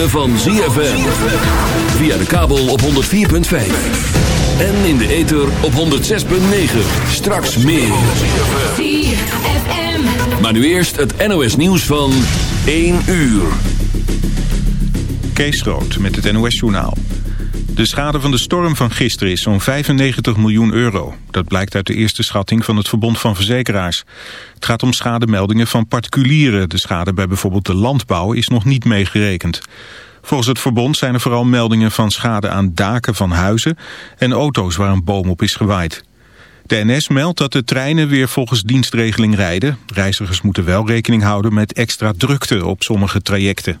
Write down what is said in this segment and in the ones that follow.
ritme van ZFM. Via de kabel op 104.5. En in de ether op 106.9. Straks meer. ZFM. Maar nu eerst het NOS nieuws van 1 uur. Kees Rood met het NOS journaal. De schade van de storm van gisteren is zo'n 95 miljoen euro. Dat blijkt uit de eerste schatting van het Verbond van Verzekeraars. Het gaat om schademeldingen van particulieren. De schade bij bijvoorbeeld de landbouw is nog niet meegerekend. Volgens het verbond zijn er vooral meldingen van schade aan daken van huizen... en auto's waar een boom op is gewaaid. De NS meldt dat de treinen weer volgens dienstregeling rijden. Reizigers moeten wel rekening houden met extra drukte op sommige trajecten.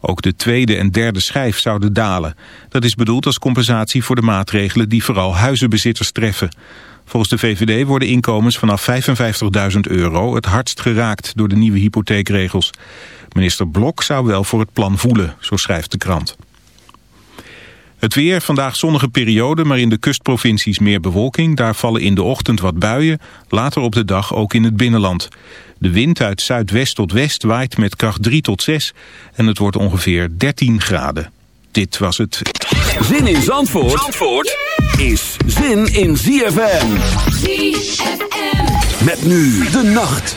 Ook de tweede en derde schijf zouden dalen. Dat is bedoeld als compensatie voor de maatregelen die vooral huizenbezitters treffen. Volgens de VVD worden inkomens vanaf 55.000 euro het hardst geraakt door de nieuwe hypotheekregels. Minister Blok zou wel voor het plan voelen, zo schrijft de krant. Het weer, vandaag zonnige periode, maar in de kustprovincies meer bewolking. Daar vallen in de ochtend wat buien, later op de dag ook in het binnenland. De wind uit zuidwest tot west waait met kracht 3 tot 6 en het wordt ongeveer 13 graden. Dit was het. Zin in Zandvoort, Zandvoort is zin in ZFM. ZFM. Met nu de nacht.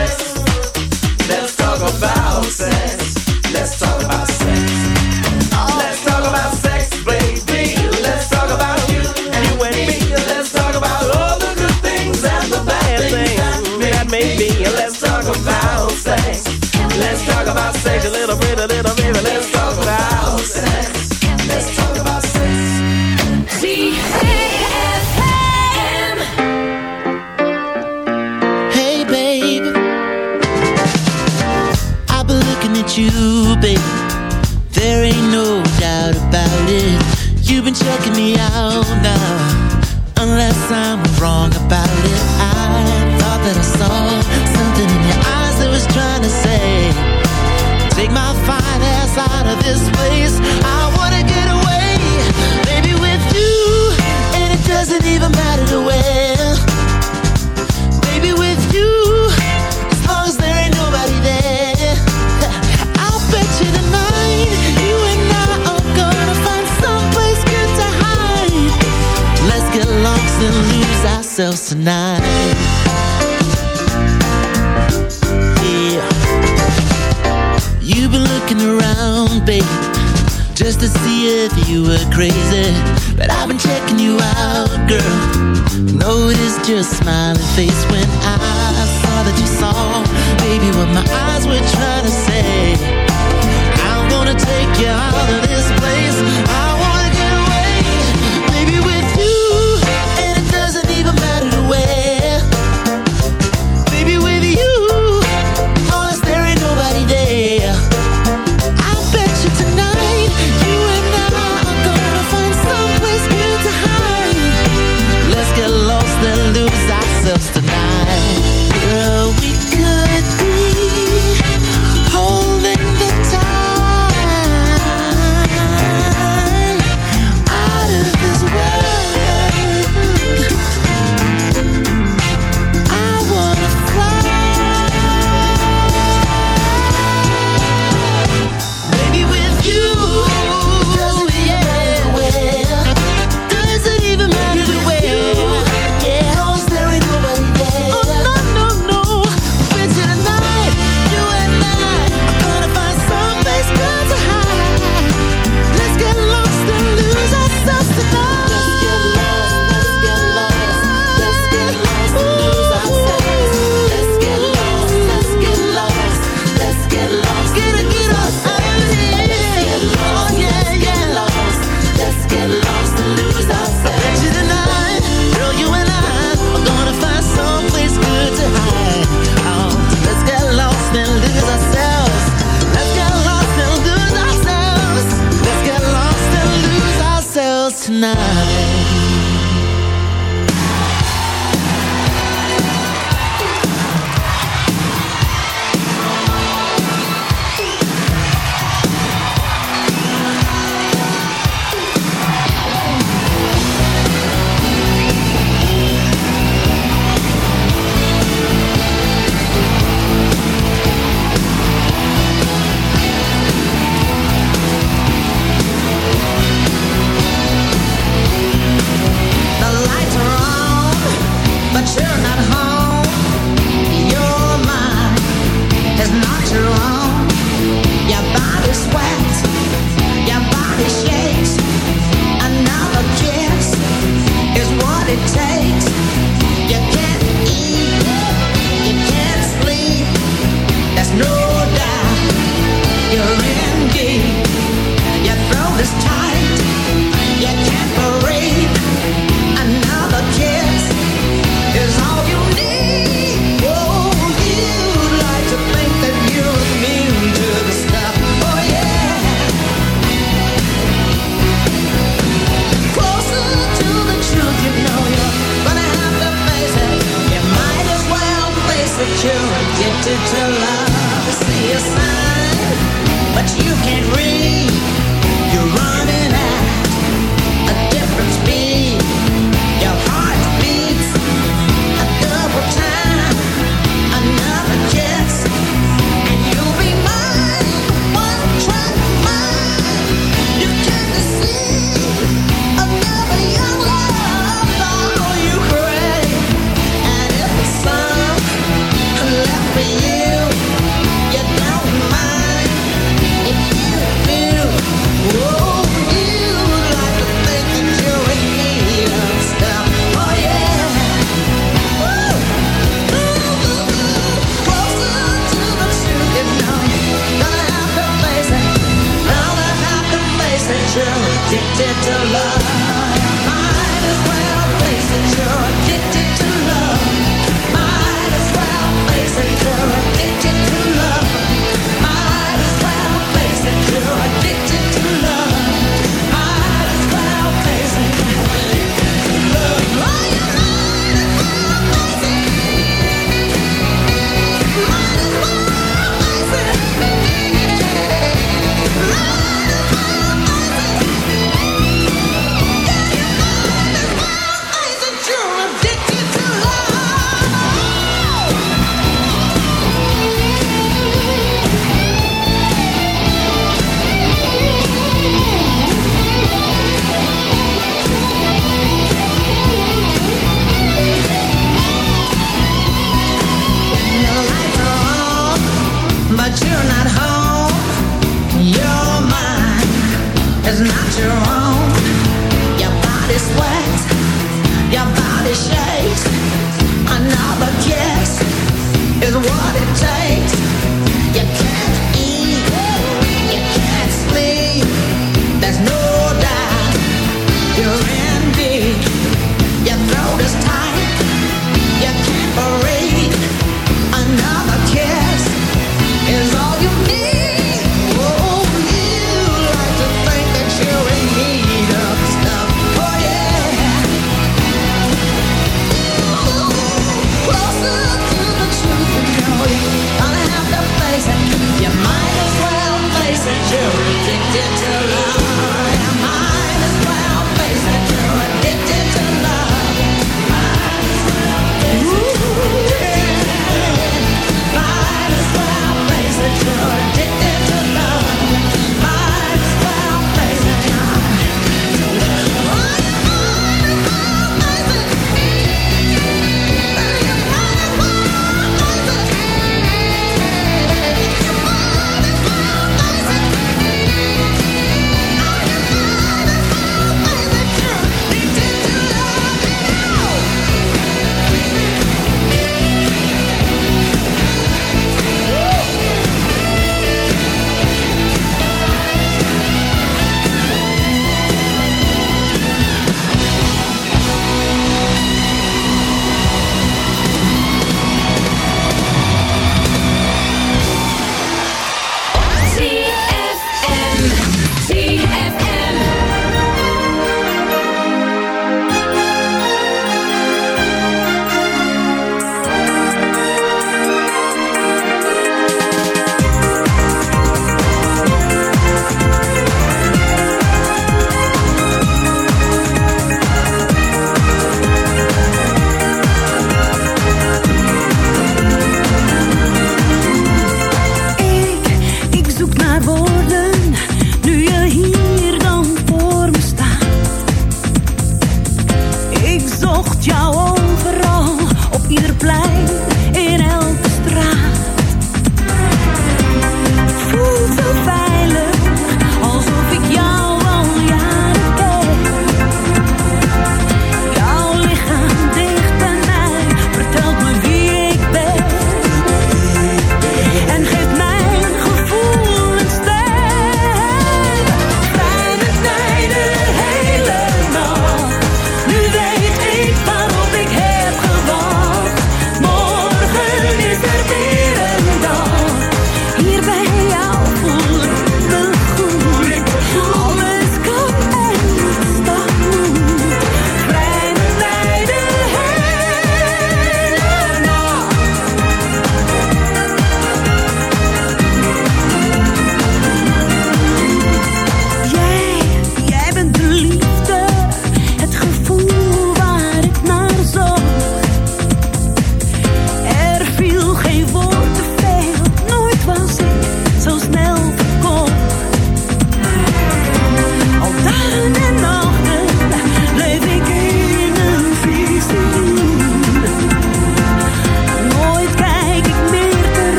little, a little tonight.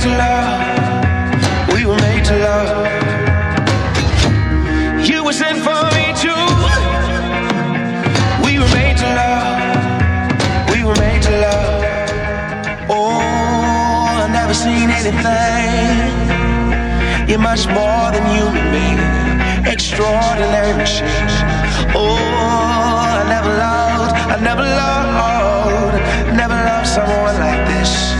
to love. We were made to love. You were sent for me too. We were made to love. We were made to love. Oh, I never seen anything. You're much more than human being. Extraordinary machine. Oh, I never loved, I never loved, never loved someone like this.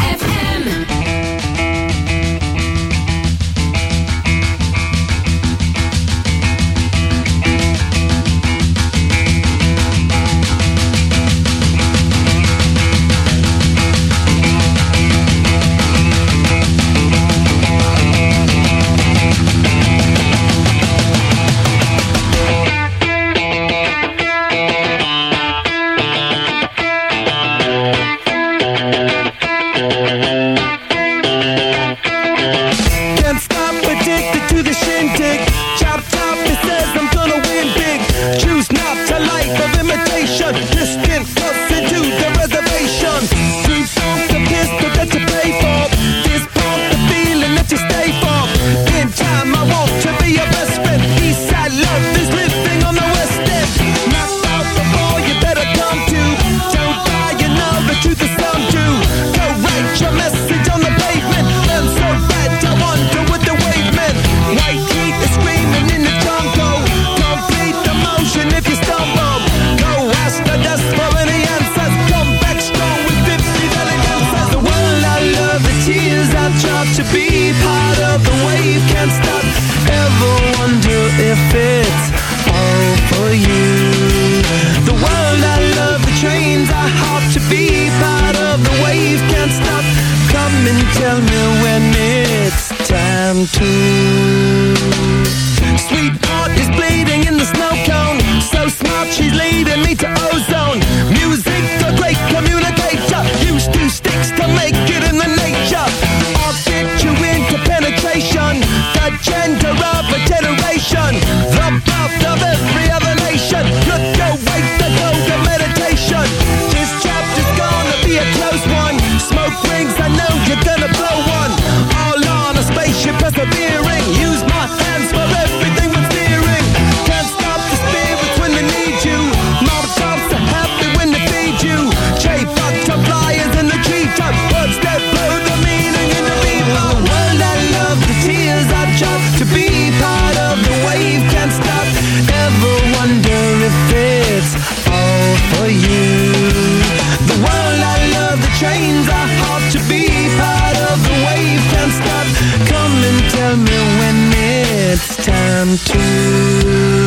to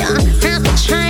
I'm half a child.